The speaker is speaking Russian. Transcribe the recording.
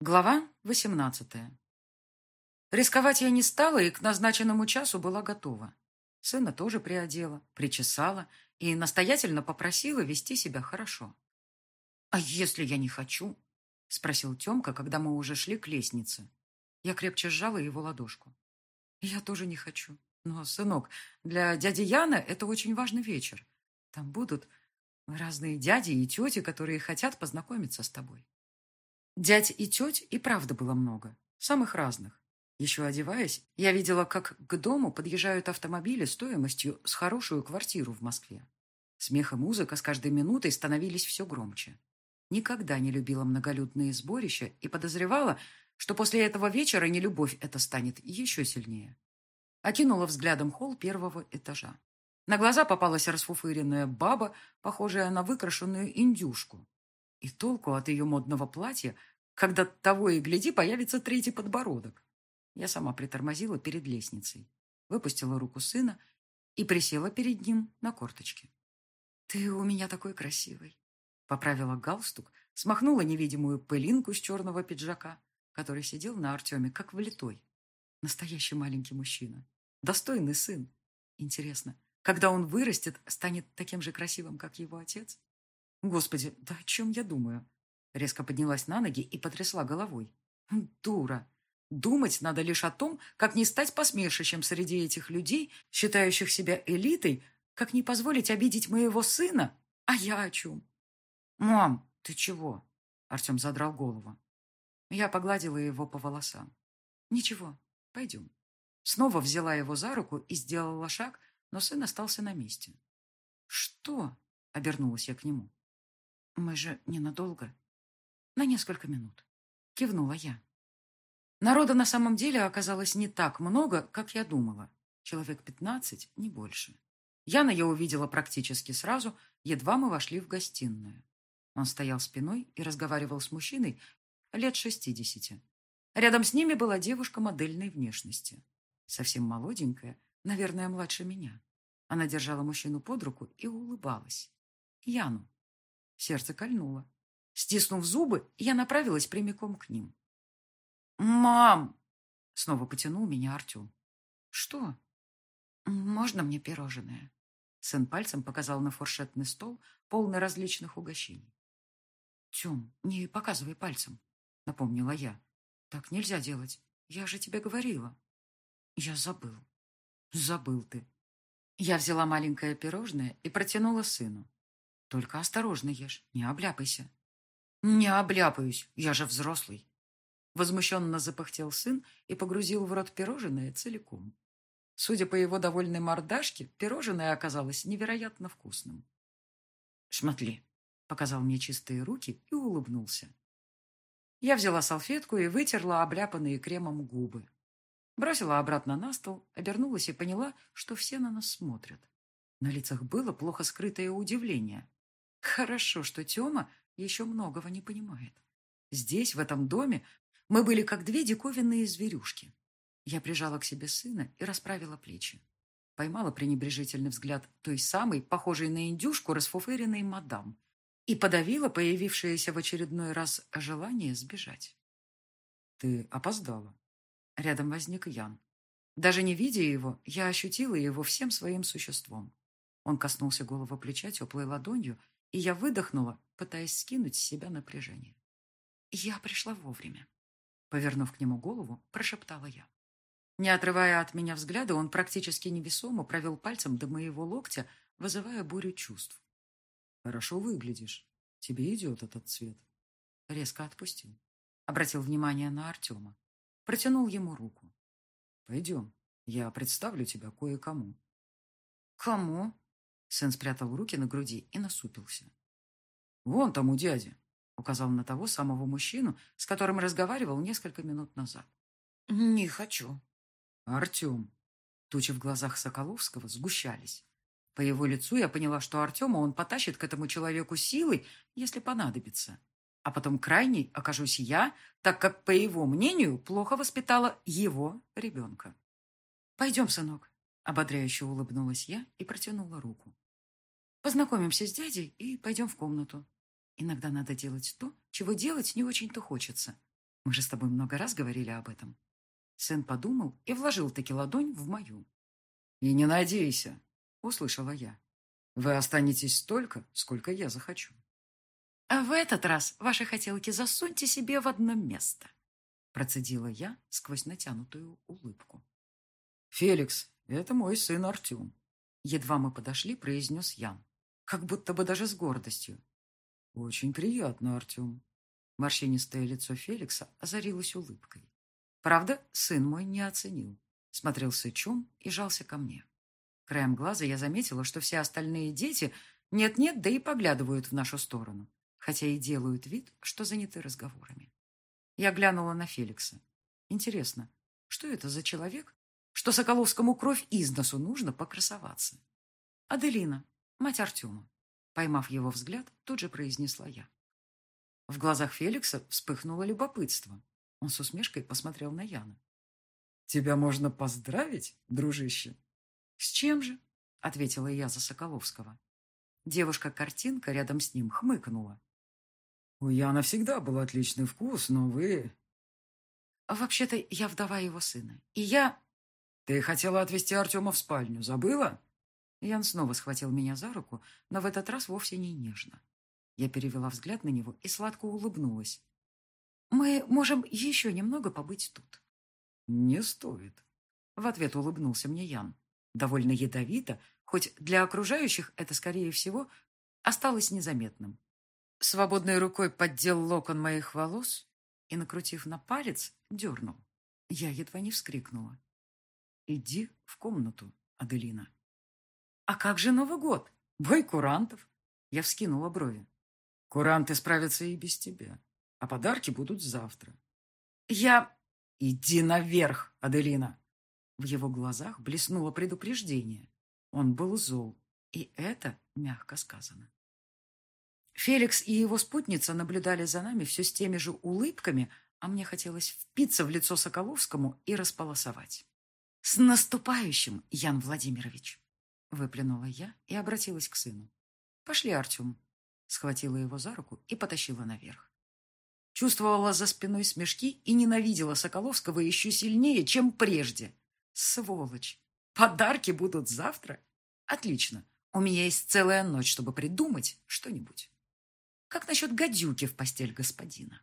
Глава 18. Рисковать я не стала и к назначенному часу была готова. Сына тоже приодела, причесала и настоятельно попросила вести себя хорошо. «А если я не хочу?» — спросил Темка, когда мы уже шли к лестнице. Я крепче сжала его ладошку. «Я тоже не хочу. Но, сынок, для дяди Яна это очень важный вечер. Там будут разные дяди и тети, которые хотят познакомиться с тобой. Дядь и теть и правда было много, самых разных. Еще одеваясь, я видела, как к дому подъезжают автомобили стоимостью с хорошую квартиру в Москве. Смех и музыка с каждой минутой становились все громче. Никогда не любила многолюдные сборища и подозревала, что после этого вечера нелюбовь эта станет еще сильнее. Окинула взглядом холл первого этажа. На глаза попалась расфуфыренная баба, похожая на выкрашенную индюшку, и толку от ее модного платья, когда того и гляди, появится третий подбородок. Я сама притормозила перед лестницей, выпустила руку сына и присела перед ним на корточки. «Ты у меня такой красивый!» Поправила галстук, смахнула невидимую пылинку с черного пиджака, который сидел на Артеме, как влитой. Настоящий маленький мужчина. Достойный сын. Интересно, когда он вырастет, станет таким же красивым, как его отец? Господи, да о чем я думаю? Резко поднялась на ноги и потрясла головой. Дура. Думать надо лишь о том, как не стать посмешищем среди этих людей, считающих себя элитой, как не позволить обидеть моего сына. А я о чем? «Мам, ты чего?» Артем задрал голову. Я погладила его по волосам. «Ничего, пойдем». Снова взяла его за руку и сделала шаг, но сын остался на месте. «Что?» — обернулась я к нему. Мы же ненадолго. На несколько минут. Кивнула я. Народа на самом деле оказалось не так много, как я думала. Человек пятнадцать, не больше. Яна я увидела практически сразу, едва мы вошли в гостиную. Он стоял спиной и разговаривал с мужчиной лет шестидесяти. Рядом с ними была девушка модельной внешности. Совсем молоденькая, наверное, младше меня. Она держала мужчину под руку и улыбалась. Яну. Сердце кольнуло. Стиснув зубы, я направилась прямиком к ним. «Мам!» — снова потянул меня Артем. «Что?» «Можно мне пирожное?» Сын пальцем показал на фуршетный стол, полный различных угощений. «Тем, не показывай пальцем», — напомнила я. «Так нельзя делать. Я же тебе говорила». «Я забыл». «Забыл ты». Я взяла маленькое пирожное и протянула сыну. Только осторожно ешь, не обляпайся. Не обляпаюсь, я же взрослый. Возмущенно запыхтел сын и погрузил в рот пирожное целиком. Судя по его довольной мордашке, пирожное оказалось невероятно вкусным. «Шмотли», — показал мне чистые руки и улыбнулся. Я взяла салфетку и вытерла обляпанные кремом губы. Бросила обратно на стол, обернулась и поняла, что все на нас смотрят. На лицах было плохо скрытое удивление. Хорошо, что Тёма еще многого не понимает. Здесь, в этом доме, мы были как две диковинные зверюшки. Я прижала к себе сына и расправила плечи. Поймала пренебрежительный взгляд той самой, похожей на индюшку, расфуфыренной мадам, и подавила появившееся в очередной раз желание сбежать. «Ты опоздала». Рядом возник Ян. Даже не видя его, я ощутила его всем своим существом. Он коснулся головы плеча теплой ладонью и я выдохнула, пытаясь скинуть с себя напряжение. Я пришла вовремя. Повернув к нему голову, прошептала я. Не отрывая от меня взгляда, он практически невесомо провел пальцем до моего локтя, вызывая бурю чувств. «Хорошо выглядишь. Тебе идет этот цвет». Резко отпустил. Обратил внимание на Артема. Протянул ему руку. «Пойдем. Я представлю тебя кое-кому». «Кому?» Сын спрятал руки на груди и насупился. «Вон там у дяди», — указал на того самого мужчину, с которым разговаривал несколько минут назад. «Не хочу». «Артем». Тучи в глазах Соколовского сгущались. По его лицу я поняла, что Артема он потащит к этому человеку силой, если понадобится. А потом крайней окажусь я, так как, по его мнению, плохо воспитала его ребенка. «Пойдем, сынок», Ободряюще улыбнулась я и протянула руку. Познакомимся с дядей и пойдем в комнату. Иногда надо делать то, чего делать не очень-то хочется. Мы же с тобой много раз говорили об этом. Сын подумал и вложил таки ладонь в мою. «И не надейся», — услышала я. «Вы останетесь столько, сколько я захочу». «А в этот раз ваши хотелки засуньте себе в одно место», — процедила я сквозь натянутую улыбку. «Феликс, это мой сын Артем», — едва мы подошли, произнес Ян, как будто бы даже с гордостью. «Очень приятно, Артем». Морщинистое лицо Феликса озарилось улыбкой. Правда, сын мой не оценил. Смотрел сычом и жался ко мне. Краем глаза я заметила, что все остальные дети нет-нет, да и поглядывают в нашу сторону, хотя и делают вид, что заняты разговорами. Я глянула на Феликса. Интересно, что это за человек, что Соколовскому кровь из носу нужно покрасоваться? Аделина, мать Артема. Поймав его взгляд, тут же произнесла я. В глазах Феликса вспыхнуло любопытство. Он с усмешкой посмотрел на Яна. «Тебя можно поздравить, дружище?» «С чем же?» — ответила я за Соколовского. Девушка-картинка рядом с ним хмыкнула. «У Яна всегда был отличный вкус, но вы...» «Вообще-то я вдова его сына, и я...» «Ты хотела отвезти Артема в спальню, забыла?» Ян снова схватил меня за руку, но в этот раз вовсе не нежно. Я перевела взгляд на него и сладко улыбнулась. «Мы можем еще немного побыть тут». «Не стоит», — в ответ улыбнулся мне Ян. Довольно ядовито, хоть для окружающих это, скорее всего, осталось незаметным. Свободной рукой поддел локон моих волос и, накрутив на палец, дернул. Я едва не вскрикнула. «Иди в комнату, Аделина». «А как же Новый год? Бой курантов?» Я вскинула брови. «Куранты справятся и без тебя, а подарки будут завтра». «Я...» «Иди наверх, Аделина!» В его глазах блеснуло предупреждение. Он был зол, и это мягко сказано. Феликс и его спутница наблюдали за нами все с теми же улыбками, а мне хотелось впиться в лицо Соколовскому и располосовать. «С наступающим, Ян Владимирович!» Выплюнула я и обратилась к сыну. «Пошли, Артем!» Схватила его за руку и потащила наверх. Чувствовала за спиной смешки и ненавидела Соколовского еще сильнее, чем прежде. Сволочь! Подарки будут завтра? Отлично. У меня есть целая ночь, чтобы придумать что-нибудь. Как насчет гадюки в постель господина?